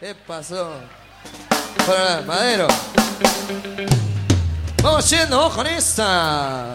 ¿Qué pasó? Para Madero. Vamos yendo, vamos con esta.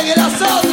sing it, I saw